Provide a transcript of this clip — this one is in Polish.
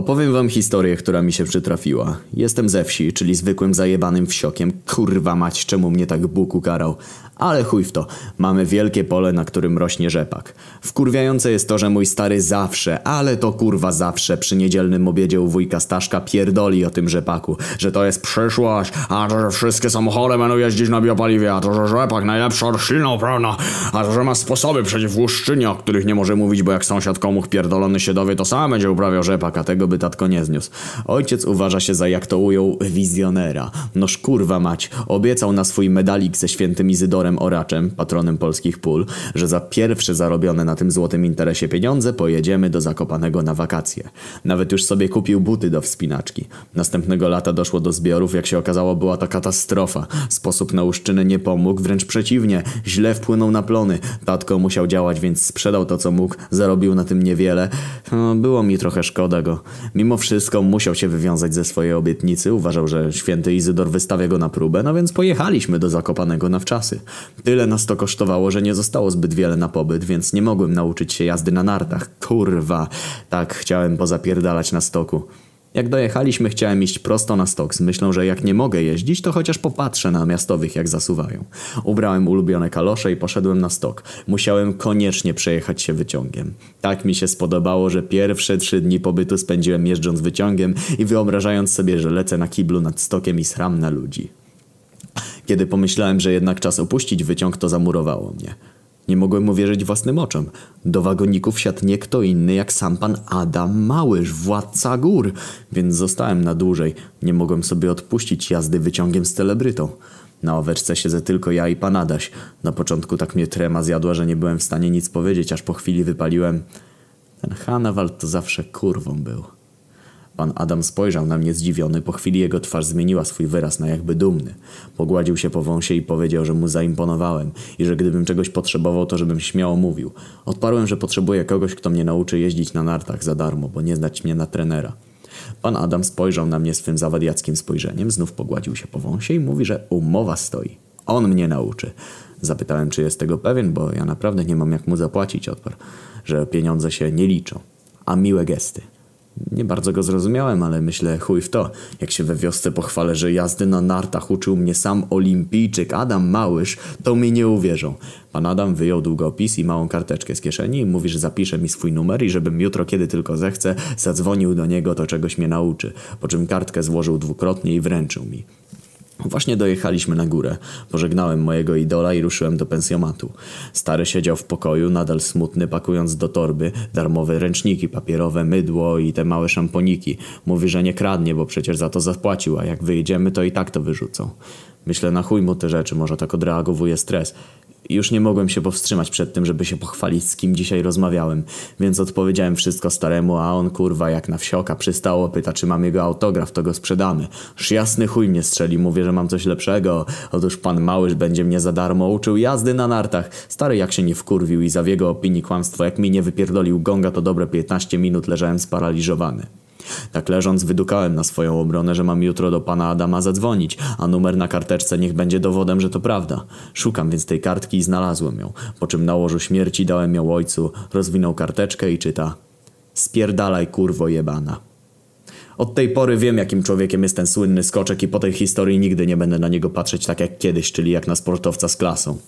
Opowiem wam historię, która mi się przytrafiła. Jestem ze wsi, czyli zwykłym zajebanym wsiokiem. Kurwa mać, czemu mnie tak Bóg ukarał. Ale chuj w to. Mamy wielkie pole, na którym rośnie rzepak. Wkurwiające jest to, że mój stary zawsze, ale to kurwa zawsze przy niedzielnym obiedzie u wujka Staszka pierdoli o tym rzepaku. Że to jest przyszłość, a to, że wszystkie samochody będą jeździć na biopaliwie, a to, że rzepak najlepsza roślina, prawda? A to, że ma sposoby przeciwłuszczynie, o których nie może mówić, bo jak sąsiad komuch pierdolony się dowie, to sam będzie uprawiał rzepak, a tego by tatko nie zniósł. Ojciec uważa się za, jak to ujął, wizjonera. Noż kurwa mać, obiecał na swój medalik ze świętym Izydorem Oraczem, patronem polskich pól, że za pierwsze zarobione na tym złotym interesie pieniądze pojedziemy do Zakopanego na wakacje. Nawet już sobie kupił buty do wspinaczki. Następnego lata doszło do zbiorów, jak się okazało była to katastrofa. Sposób na uszczynę nie pomógł, wręcz przeciwnie, źle wpłynął na plony. Tatko musiał działać, więc sprzedał to co mógł, zarobił na tym niewiele. No, było mi trochę szkoda go. Mimo wszystko musiał się wywiązać ze swojej obietnicy, uważał, że święty Izydor wystawia go na próbę, no więc pojechaliśmy do Zakopanego na wczasy. Tyle nas to kosztowało, że nie zostało zbyt wiele na pobyt, więc nie mogłem nauczyć się jazdy na nartach. Kurwa, tak chciałem pozapierdalać na stoku. Jak dojechaliśmy, chciałem iść prosto na stok z myślą, że jak nie mogę jeździć, to chociaż popatrzę na miastowych, jak zasuwają. Ubrałem ulubione kalosze i poszedłem na stok. Musiałem koniecznie przejechać się wyciągiem. Tak mi się spodobało, że pierwsze trzy dni pobytu spędziłem jeżdżąc wyciągiem i wyobrażając sobie, że lecę na kiblu nad stokiem i sram na ludzi. Kiedy pomyślałem, że jednak czas opuścić wyciąg, to zamurowało mnie. Nie mogłem uwierzyć własnym oczom. Do wagoników siadł nie kto inny jak sam pan Adam Małysz, władca gór. Więc zostałem na dłużej. Nie mogłem sobie odpuścić jazdy wyciągiem z celebrytą. Na oweczce siedzę tylko ja i pan Adaś. Na początku tak mnie trema zjadła, że nie byłem w stanie nic powiedzieć, aż po chwili wypaliłem. Ten Hannawald to zawsze kurwą był. Pan Adam spojrzał na mnie zdziwiony, po chwili jego twarz zmieniła swój wyraz na jakby dumny. Pogładził się po wąsie i powiedział, że mu zaimponowałem i że gdybym czegoś potrzebował, to żebym śmiało mówił. Odparłem, że potrzebuję kogoś, kto mnie nauczy jeździć na nartach za darmo, bo nie znać mnie na trenera. Pan Adam spojrzał na mnie swym zawadiackim spojrzeniem, znów pogładził się po wąsie i mówi, że umowa stoi. On mnie nauczy. Zapytałem, czy jest tego pewien, bo ja naprawdę nie mam jak mu zapłacić, odparł, że pieniądze się nie liczą, a miłe gesty. Nie bardzo go zrozumiałem, ale myślę chuj w to. Jak się we wiosce pochwalę, że jazdy na nartach uczył mnie sam olimpijczyk Adam Małysz, to mi nie uwierzą. Pan Adam wyjął długopis i małą karteczkę z kieszeni i mówi, że zapisze mi swój numer i żebym jutro, kiedy tylko zechce, zadzwonił do niego, to czegoś mnie nauczy. Po czym kartkę złożył dwukrotnie i wręczył mi. Właśnie dojechaliśmy na górę. Pożegnałem mojego idola i ruszyłem do pensjomatu. Stary siedział w pokoju, nadal smutny, pakując do torby darmowe ręczniki papierowe, mydło i te małe szamponiki. Mówi, że nie kradnie, bo przecież za to zapłacił, a jak wyjdziemy, to i tak to wyrzucą. Myślę, na chuj mu te rzeczy, może tak odreagowuje stres. Już nie mogłem się powstrzymać przed tym, żeby się pochwalić z kim dzisiaj rozmawiałem, więc odpowiedziałem wszystko staremu, a on kurwa jak na wsioka przystało, pyta czy mam jego autograf, to go sprzedamy. Ż jasny chuj mnie strzeli, mówię, że mam coś lepszego. Otóż pan Małysz będzie mnie za darmo uczył jazdy na nartach. Stary jak się nie wkurwił i za w jego opinii kłamstwo, jak mi nie wypierdolił gonga, to dobre 15 minut leżałem sparaliżowany. Tak leżąc wydukałem na swoją obronę, że mam jutro do pana Adama zadzwonić, a numer na karteczce niech będzie dowodem, że to prawda. Szukam więc tej kartki i znalazłem ją, po czym na łożu śmierci dałem ją ojcu, rozwinął karteczkę i czyta Spierdalaj kurwo jebana. Od tej pory wiem jakim człowiekiem jest ten słynny skoczek i po tej historii nigdy nie będę na niego patrzeć tak jak kiedyś, czyli jak na sportowca z klasą.